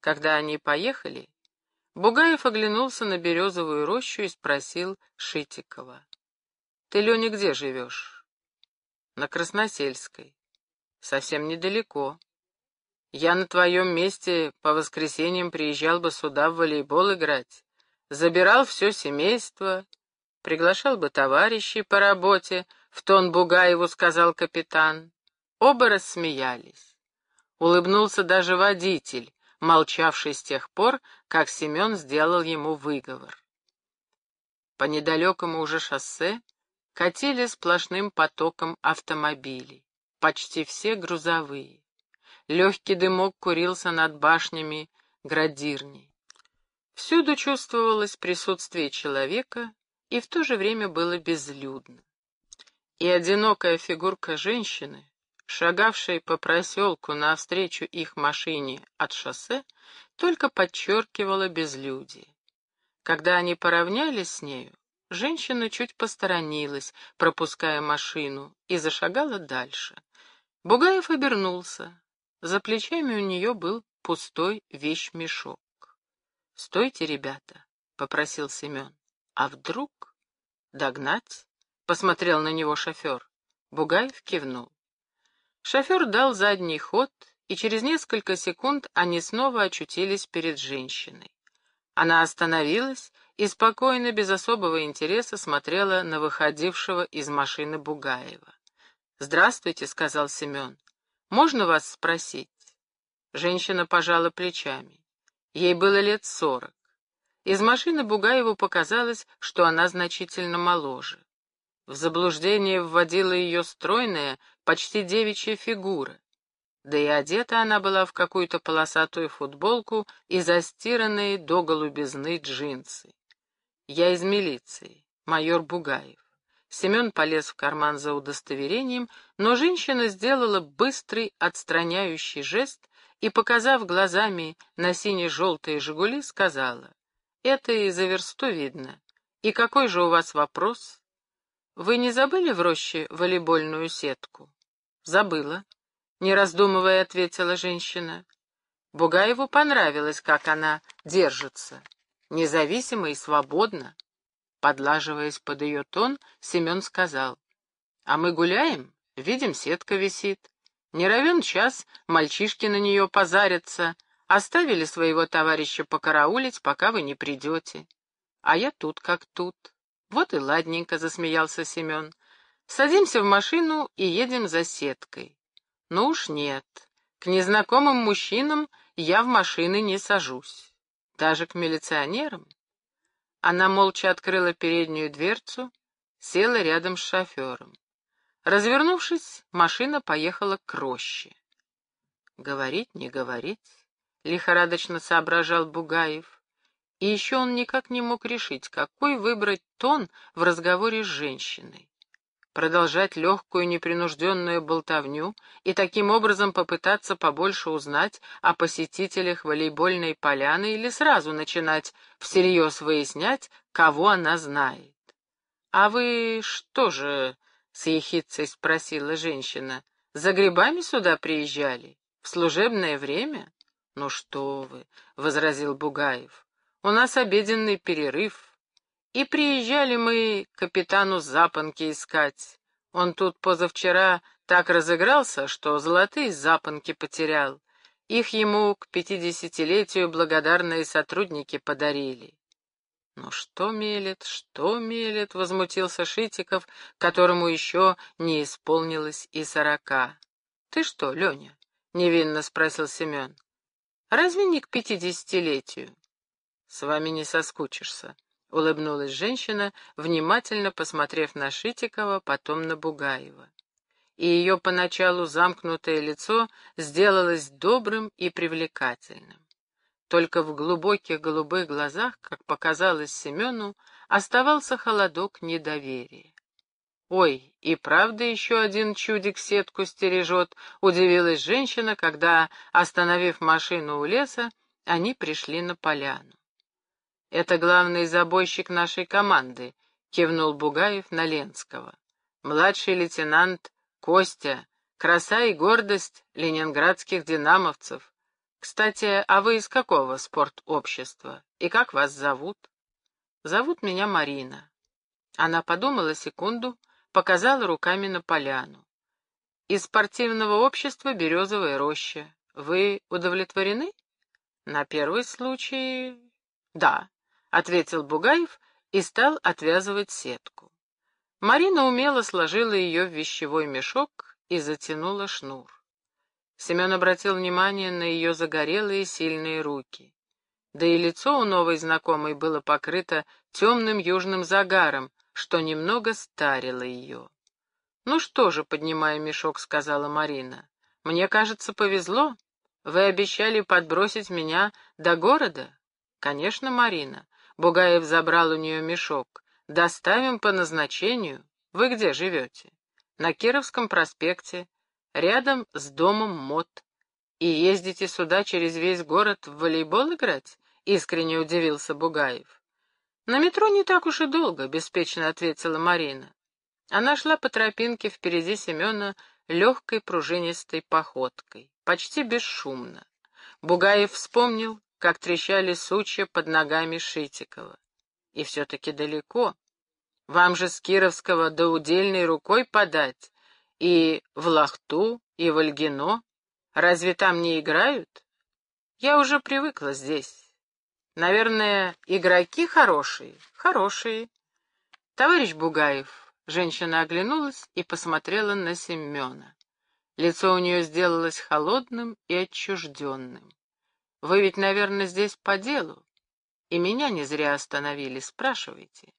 Когда они поехали, Бугаев оглянулся на березовую рощу и спросил Шитикова. — Ты, Леня, где живешь? — На Красносельской. — Совсем недалеко. Я на твоем месте по воскресеньям приезжал бы сюда в волейбол играть. Забирал все семейство, приглашал бы товарищей по работе, в тон Бугаеву сказал капитан. Оба рассмеялись. Улыбнулся даже водитель, молчавший с тех пор, как Семен сделал ему выговор. По недалекому уже шоссе катили сплошным потоком автомобилей, почти все грузовые. Легкий дымок курился над башнями градирней. Всюду чувствовалось присутствие человека, и в то же время было безлюдно. И одинокая фигурка женщины, шагавшей по проселку навстречу их машине от шоссе, только подчеркивала безлюдие. Когда они поравнялись с нею, женщина чуть посторонилась, пропуская машину, и зашагала дальше. Бугаев обернулся. За плечами у нее был пустой вещмешок. — Стойте, ребята, — попросил Семен. — А вдруг? — Догнать? — посмотрел на него шофер. Бугаев кивнул. Шофер дал задний ход, и через несколько секунд они снова очутились перед женщиной. Она остановилась и спокойно, без особого интереса, смотрела на выходившего из машины Бугаева. «Здравствуйте», — сказал Семен. Можно вас спросить?» Женщина пожала плечами. Ей было лет сорок. Из машины Бугаеву показалось, что она значительно моложе. В заблуждение вводила ее стройная, почти девичья фигура. Да и одета она была в какую-то полосатую футболку и застиранные до голубизны джинсы. «Я из милиции, майор Бугаев». Семен полез в карман за удостоверением, но женщина сделала быстрый отстраняющий жест и, показав глазами на сине-желтые «Жигули», сказала, «Это и за версту видно. И какой же у вас вопрос? Вы не забыли в роще волейбольную сетку?» «Забыла», — не раздумывая ответила женщина. Бугаеву понравилось, как она держится, независимо и свободно. Подлаживаясь под ее тон, Семен сказал, «А мы гуляем, видим, сетка висит. Не равен час, мальчишки на нее позарятся, оставили своего товарища покараулить, пока вы не придете. А я тут как тут». «Вот и ладненько», — засмеялся Семен. «Садимся в машину и едем за сеткой». «Ну уж нет, к незнакомым мужчинам я в машины не сажусь. Даже к милиционерам». Она молча открыла переднюю дверцу, села рядом с шофером. Развернувшись, машина поехала к роще. «Говорить, не говорить», — лихорадочно соображал Бугаев. И еще он никак не мог решить, какой выбрать тон в разговоре с женщиной продолжать легкую непринужденную болтовню и таким образом попытаться побольше узнать о посетителях волейбольной поляны или сразу начинать всерьез выяснять, кого она знает. «А вы что же?» — с ехидцей спросила женщина. «За грибами сюда приезжали? В служебное время?» «Ну что вы!» — возразил Бугаев. «У нас обеденный перерыв, и приезжали мы капитану запонки искать. Он тут позавчера так разыгрался, что золотые запонки потерял. Их ему к пятидесятилетию благодарные сотрудники подарили. «Ну что мелет, что мелет?» — возмутился Шитиков, которому еще не исполнилось и сорока. «Ты что, Леня?» — невинно спросил Семен. «Разве не к пятидесятилетию?» «С вами не соскучишься», — улыбнулась женщина, внимательно посмотрев на Шитикова, потом на Бугаева. И ее поначалу замкнутое лицо сделалось добрым и привлекательным. Только в глубоких голубых глазах, как показалось Семену, оставался холодок недоверия. «Ой, и правда еще один чудик сетку стережет», — удивилась женщина, когда, остановив машину у леса, они пришли на поляну. «Это главный забойщик нашей команды», — кивнул Бугаев на Ленского. «Младший лейтенант Костя, краса и гордость ленинградских динамовцев. Кстати, а вы из какого спортобщества? И как вас зовут? Зовут меня Марина. Она подумала секунду, показала руками на поляну. Из спортивного общества «Березовая роща». Вы удовлетворены? На первый случай... Да, — ответил Бугаев и стал отвязывать сетку. Марина умело сложила ее в вещевой мешок и затянула шнур. Семен обратил внимание на ее загорелые сильные руки. Да и лицо у новой знакомой было покрыто темным южным загаром, что немного старило ее. «Ну что же», — поднимая мешок, сказала Марина, — «мне кажется, повезло. Вы обещали подбросить меня до города?» «Конечно, Марина». Бугаев забрал у нее мешок. «Доставим по назначению. Вы где живете?» «На Кировском проспекте, рядом с домом МОД. И ездите сюда через весь город в волейбол играть?» — искренне удивился Бугаев. «На метро не так уж и долго», — беспечно ответила Марина. Она шла по тропинке впереди Семена легкой пружинистой походкой, почти бесшумно. Бугаев вспомнил, как трещали сучья под ногами Шитикова. И все-таки далеко. Вам же с Кировского до удельной рукой подать. И в Лахту, и в Ольгино. Разве там не играют? Я уже привыкла здесь. Наверное, игроки хорошие? Хорошие. Товарищ Бугаев, женщина оглянулась и посмотрела на Семена. Лицо у нее сделалось холодным и отчужденным. Вы ведь, наверное, здесь по делу. И меня не зря остановили, спрашивайте.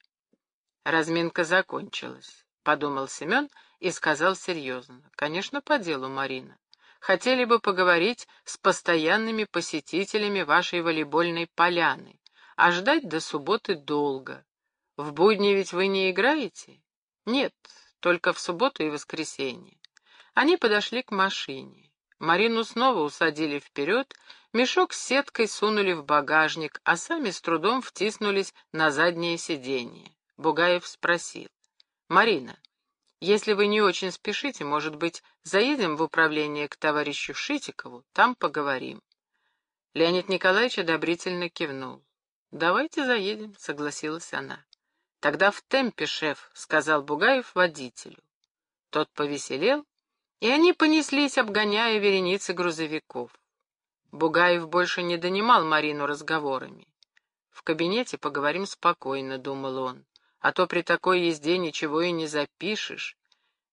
Разминка закончилась, — подумал Семен и сказал серьезно. Конечно, по делу, Марина. Хотели бы поговорить с постоянными посетителями вашей волейбольной поляны, а ждать до субботы долго. В будни ведь вы не играете? Нет, только в субботу и воскресенье. Они подошли к машине. Марину снова усадили вперед, мешок с сеткой сунули в багажник, а сами с трудом втиснулись на заднее сиденье. Бугаев спросил. «Марина, если вы не очень спешите, может быть, заедем в управление к товарищу Шитикову, там поговорим». Леонид Николаевич одобрительно кивнул. «Давайте заедем», — согласилась она. «Тогда в темпе, шеф», — сказал Бугаев водителю. Тот повеселел и они понеслись, обгоняя вереницы грузовиков. Бугаев больше не донимал Марину разговорами. «В кабинете поговорим спокойно», — думал он, «а то при такой езде ничего и не запишешь.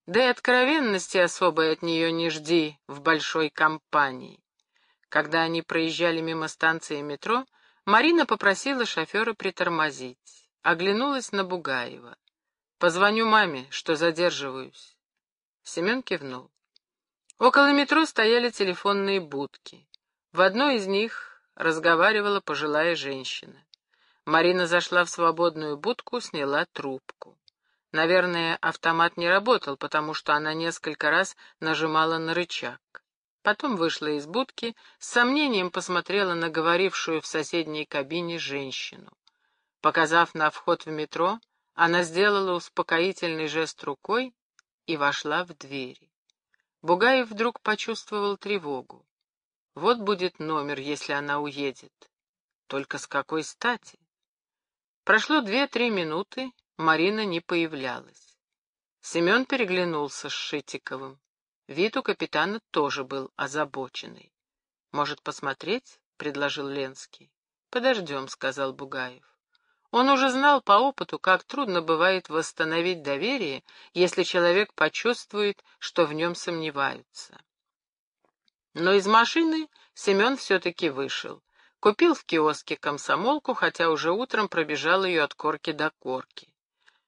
Да и откровенности особой от нее не жди в большой компании». Когда они проезжали мимо станции метро, Марина попросила шофера притормозить. Оглянулась на Бугаева. «Позвоню маме, что задерживаюсь». Семен кивнул. Около метро стояли телефонные будки. В одной из них разговаривала пожилая женщина. Марина зашла в свободную будку, сняла трубку. Наверное, автомат не работал, потому что она несколько раз нажимала на рычаг. Потом вышла из будки, с сомнением посмотрела на говорившую в соседней кабине женщину. Показав на вход в метро, она сделала успокоительный жест рукой и вошла в двери. Бугаев вдруг почувствовал тревогу. Вот будет номер, если она уедет. Только с какой стати? Прошло две-три минуты, Марина не появлялась. Семен переглянулся с Шитиковым. Вид у капитана тоже был озабоченный. «Может, посмотреть?» — предложил Ленский. «Подождем», — сказал Бугаев. Он уже знал по опыту, как трудно бывает восстановить доверие, если человек почувствует, что в нем сомневаются. Но из машины Семен все-таки вышел. Купил в киоске комсомолку, хотя уже утром пробежал ее от корки до корки.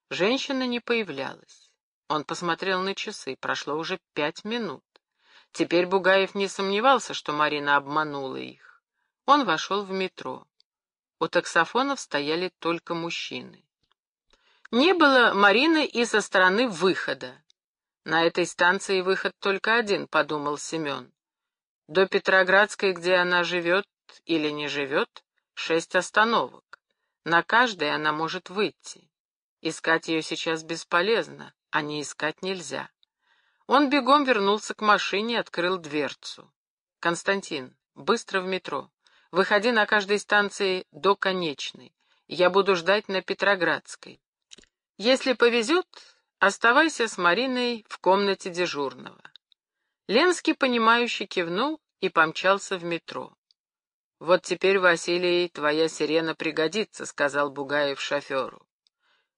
Женщина не появлялась. Он посмотрел на часы, прошло уже пять минут. Теперь Бугаев не сомневался, что Марина обманула их. Он вошел в метро. У таксофонов стояли только мужчины. Не было Марины и со стороны выхода. На этой станции выход только один, подумал Семен. До Петроградской, где она живет или не живет, шесть остановок. На каждой она может выйти. Искать ее сейчас бесполезно, а не искать нельзя. Он бегом вернулся к машине и открыл дверцу. «Константин, быстро в метро. Выходи на каждой станции до конечной. Я буду ждать на Петроградской. Если повезет, оставайся с Мариной в комнате дежурного. Ленский, понимающе кивнул и помчался в метро. «Вот теперь, Василий, твоя сирена пригодится», — сказал Бугаев шоферу.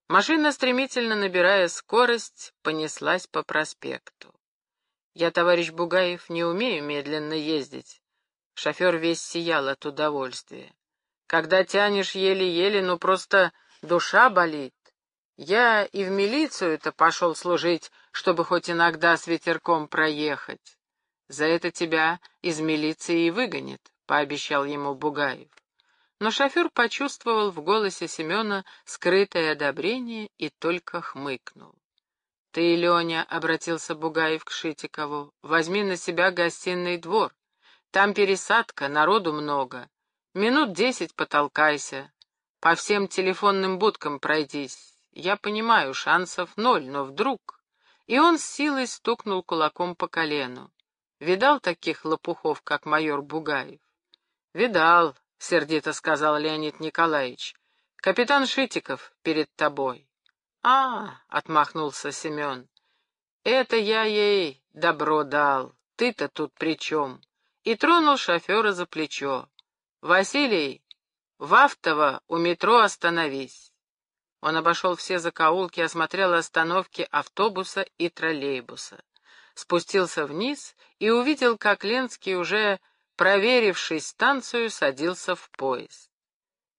Машина, стремительно набирая скорость, понеслась по проспекту. «Я, товарищ Бугаев, не умею медленно ездить». Шофер весь сиял от удовольствия. «Когда тянешь еле-еле, ну просто душа болит. Я и в милицию-то пошел служить, чтобы хоть иногда с ветерком проехать. За это тебя из милиции и выгонят пообещал ему Бугаев. Но шофер почувствовал в голосе Семена скрытое одобрение и только хмыкнул. «Ты, Леня», — обратился Бугаев к Шитикову, — «возьми на себя гостиный двор. Там пересадка, народу много. Минут десять потолкайся. По всем телефонным будкам пройдись. Я понимаю, шансов ноль, но вдруг...» И он с силой стукнул кулаком по колену. Видал таких лопухов, как майор Бугаев? «Видал», — сердито сказал Леонид Николаевич. «Капитан Шитиков перед тобой». «А, — отмахнулся Семен, — это я ей добро дал. Ты-то тут при чем?» И тронул шофера за плечо. «Василий, в Автово у метро остановись». Он обошел все закоулки, осмотрел остановки автобуса и троллейбуса. Спустился вниз и увидел, как Ленский уже проверивший станцию, садился в поезд.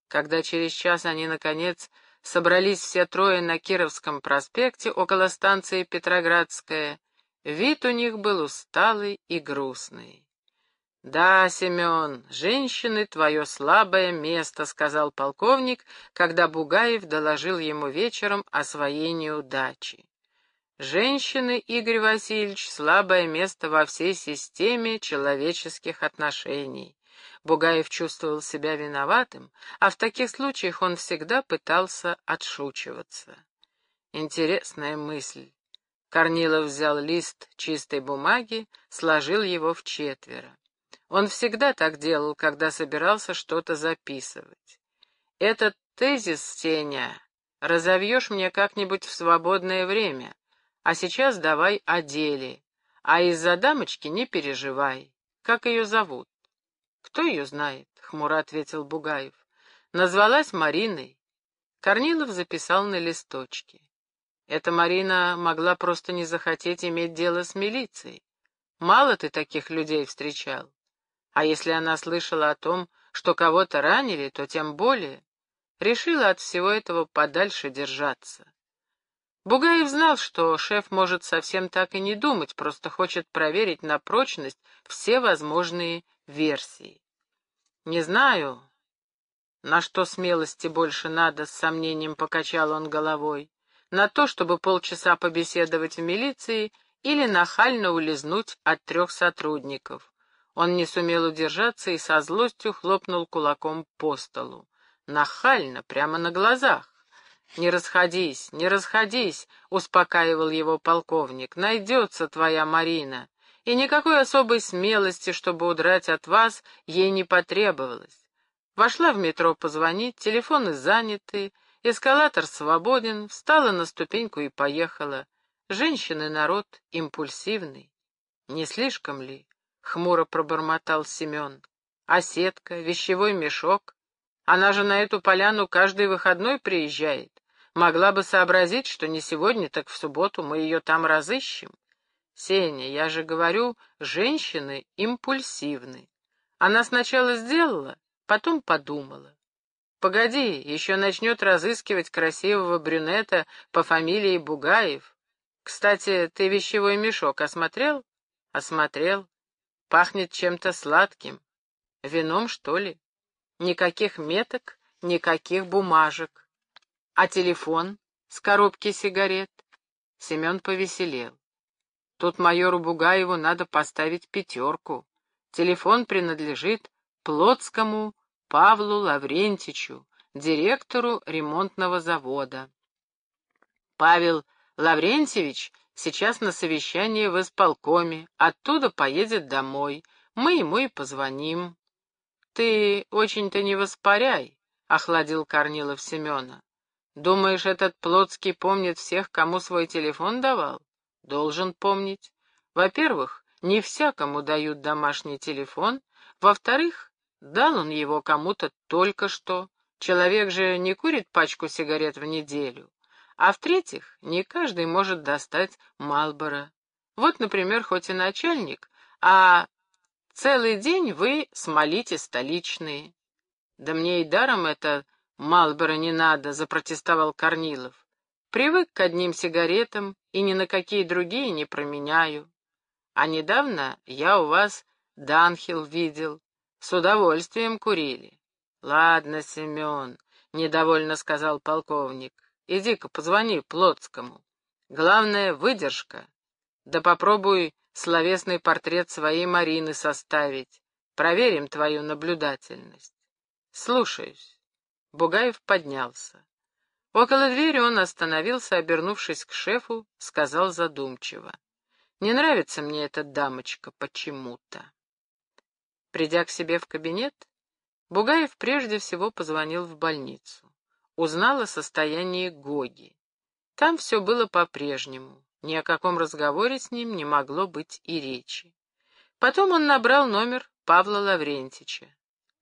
Когда через час они, наконец, собрались все трое на Кировском проспекте около станции Петроградская, вид у них был усталый и грустный. «Да, Семен, женщины — твое слабое место», — сказал полковник, когда Бугаев доложил ему вечером о своей неудаче. Женщины, Игорь Васильевич, слабое место во всей системе человеческих отношений. Бугаев чувствовал себя виноватым, а в таких случаях он всегда пытался отшучиваться. Интересная мысль. Корнилов взял лист чистой бумаги, сложил его в четверо. Он всегда так делал, когда собирался что-то записывать. Этот тезис, Сеня, разовьешь мне как-нибудь в свободное время, а сейчас давай о деле. А из-за дамочки не переживай. Как ее зовут? Кто ее знает? Хмуро ответил Бугаев. Назвалась Мариной. Корнилов записал на листочке. Эта Марина могла просто не захотеть иметь дело с милицией. Мало ты таких людей встречал. А если она слышала о том, что кого-то ранили, то тем более. Решила от всего этого подальше держаться. Бугаев знал, что шеф может совсем так и не думать, просто хочет проверить на прочность все возможные версии. «Не знаю, на что смелости больше надо», — с сомнением покачал он головой. «На то, чтобы полчаса побеседовать в милиции или нахально улизнуть от трех сотрудников». Он не сумел удержаться и со злостью хлопнул кулаком по столу. Нахально, прямо на глазах. «Не расходись, не расходись», — успокаивал его полковник. «Найдется твоя Марина, и никакой особой смелости, чтобы удрать от вас, ей не потребовалось». Вошла в метро позвонить, телефоны заняты, эскалатор свободен, встала на ступеньку и поехала. Женщины народ импульсивный. Не слишком ли? — хмуро пробормотал Семен. А сетка, вещевой мешок? Она же на эту поляну каждый выходной приезжает. Могла бы сообразить, что не сегодня, так в субботу мы ее там разыщем. Сеня, я же говорю, женщины импульсивны. Она сначала сделала, потом подумала. Погоди, еще начнет разыскивать красивого брюнета по фамилии Бугаев. Кстати, ты вещевой мешок осмотрел? Осмотрел. Пахнет чем-то сладким. Вином, что ли? Никаких меток, никаких бумажек. А телефон с коробки сигарет? Семен повеселел. Тут майору Бугаеву надо поставить пятерку. Телефон принадлежит Плотскому Павлу Лаврентичу, директору ремонтного завода. Павел Лаврентьевич сейчас на совещании в исполкоме, оттуда поедет домой. Мы ему и позвоним. Ты очень-то не воспаряй, — охладил Корнилов Семена. Думаешь, этот Плотский помнит всех, кому свой телефон давал? Должен помнить. Во-первых, не всякому дают домашний телефон. Во-вторых, дал он его кому-то только что. Человек же не курит пачку сигарет в неделю. А в-третьих, не каждый может достать Малбора. Вот, например, хоть и начальник, а целый день вы смолите столичные. Да мне и даром это Малбора не надо, запротестовал Корнилов. Привык к одним сигаретам и ни на какие другие не променяю. А недавно я у вас Данхил видел. С удовольствием курили. Ладно, Семен, — недовольно сказал полковник. Иди-ка позвони Плотскому. Главное — выдержка. Да попробуй словесный портрет своей Марины составить. Проверим твою наблюдательность. Слушаюсь. Бугаев поднялся. Около двери он остановился, обернувшись к шефу, сказал задумчиво. «Не нравится мне эта дамочка почему-то». Придя к себе в кабинет, Бугаев прежде всего позвонил в больницу. Узнал о состоянии Гоги. Там все было по-прежнему. Ни о каком разговоре с ним не могло быть и речи. Потом он набрал номер Павла Лаврентича.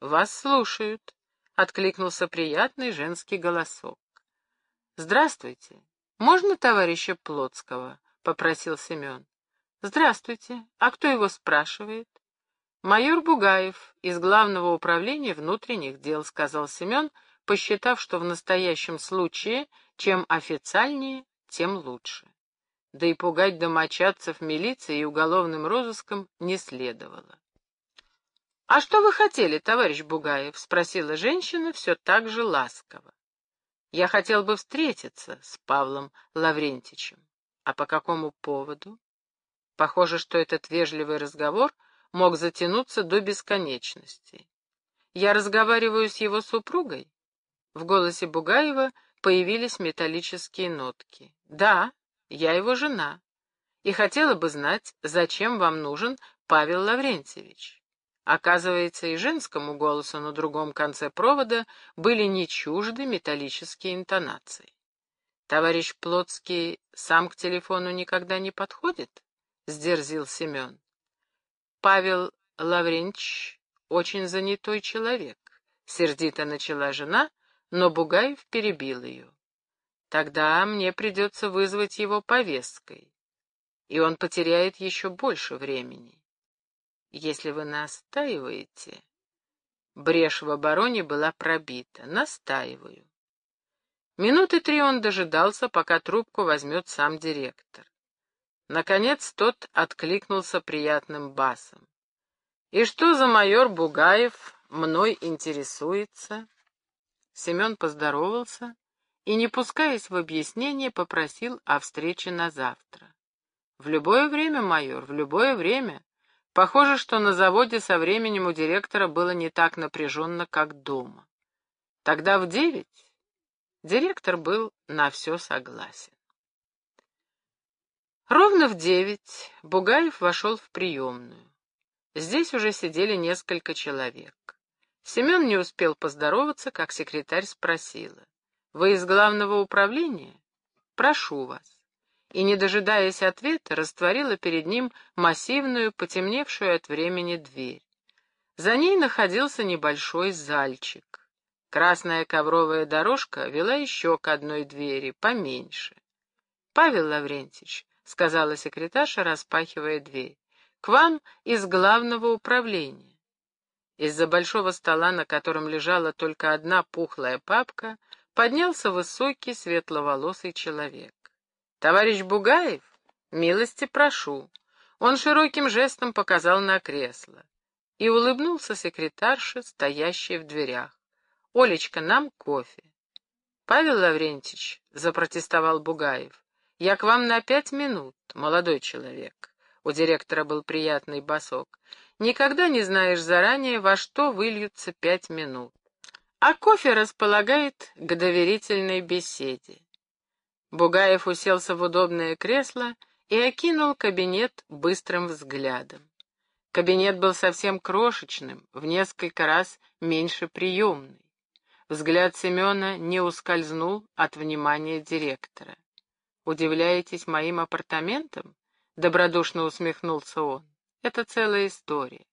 «Вас слушают», — откликнулся приятный женский голосок. «Здравствуйте. Можно товарища Плотского?» — попросил Семен. «Здравствуйте. А кто его спрашивает?» «Майор Бугаев из Главного управления внутренних дел», — сказал Семен, посчитав, что в настоящем случае чем официальнее, тем лучше. Да и пугать домочадцев милицией и уголовным розыском не следовало. «А что вы хотели, товарищ Бугаев?» — спросила женщина все так же ласково. «Я хотел бы встретиться с Павлом Лаврентичем. А по какому поводу?» Похоже, что этот вежливый разговор — мог затянуться до бесконечности. Я разговариваю с его супругой? В голосе Бугаева появились металлические нотки. Да, я его жена. И хотела бы знать, зачем вам нужен Павел Лаврентьевич. Оказывается, и женскому голосу на другом конце провода были не чужды металлические интонации. «Товарищ Плотский сам к телефону никогда не подходит?» — сдерзил Семен. Павел Лавренч очень занятой человек, сердито начала жена, но Бугаев перебил ее. Тогда мне придется вызвать его повесткой, и он потеряет еще больше времени. Если вы настаиваете... Брешь в обороне была пробита. Настаиваю. Минуты три он дожидался, пока трубку возьмет сам директор. Наконец тот откликнулся приятным басом. «И что за майор Бугаев мной интересуется?» Семен поздоровался и, не пускаясь в объяснение, попросил о встрече на завтра. «В любое время, майор, в любое время. Похоже, что на заводе со временем у директора было не так напряженно, как дома. Тогда в девять директор был на все согласен. Ровно в девять Бугаев вошел в приемную. Здесь уже сидели несколько человек. Семен не успел поздороваться, как секретарь спросила. «Вы из главного управления? Прошу вас». И, не дожидаясь ответа, растворила перед ним массивную, потемневшую от времени дверь. За ней находился небольшой зальчик. Красная ковровая дорожка вела еще к одной двери, поменьше. «Павел Лаврентьевич, — сказала секретарша, распахивая дверь. — К вам из главного управления. Из-за большого стола, на котором лежала только одна пухлая папка, поднялся высокий светловолосый человек. — Товарищ Бугаев, милости прошу. Он широким жестом показал на кресло и улыбнулся секретарше, стоящей в дверях. — Олечка, нам кофе. — Павел Лаврентьевич, — запротестовал Бугаев, «Я к вам на пять минут, молодой человек». У директора был приятный босок. «Никогда не знаешь заранее, во что выльются пять минут. А кофе располагает к доверительной беседе». Бугаев уселся в удобное кресло и окинул кабинет быстрым взглядом. Кабинет был совсем крошечным, в несколько раз меньше приемной. Взгляд Семена не ускользнул от внимания директора. «Удивляетесь моим апартаментам?» — добродушно усмехнулся он. «Это целая история.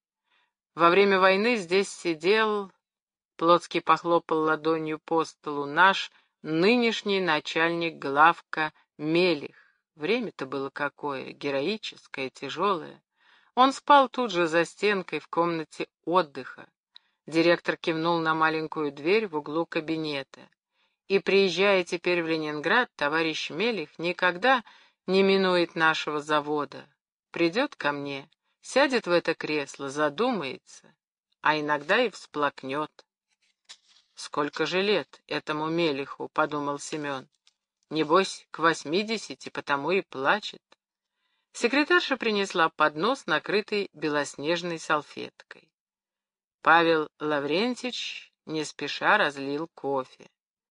Во время войны здесь сидел...» Плотский похлопал ладонью по столу. «Наш нынешний начальник главка Мелих. Время-то было какое, героическое, тяжелое. Он спал тут же за стенкой в комнате отдыха. Директор кивнул на маленькую дверь в углу кабинета. И, приезжая теперь в Ленинград, товарищ Мелих никогда не минует нашего завода. Придет ко мне, сядет в это кресло, задумается, а иногда и всплакнет. «Сколько же лет этому Мелиху?» — подумал Семен. «Небось, к восьмидесяти, потому и плачет». Секретарша принесла поднос, накрытый белоснежной салфеткой. Павел Лаврентич не спеша разлил кофе.